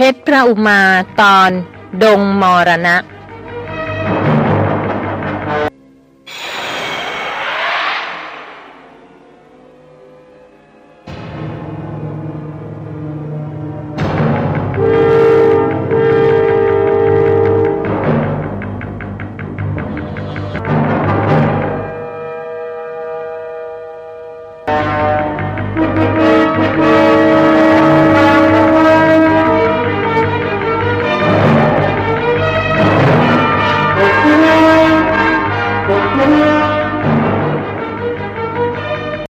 เพชรพระอุมาตอน ดงมรณะ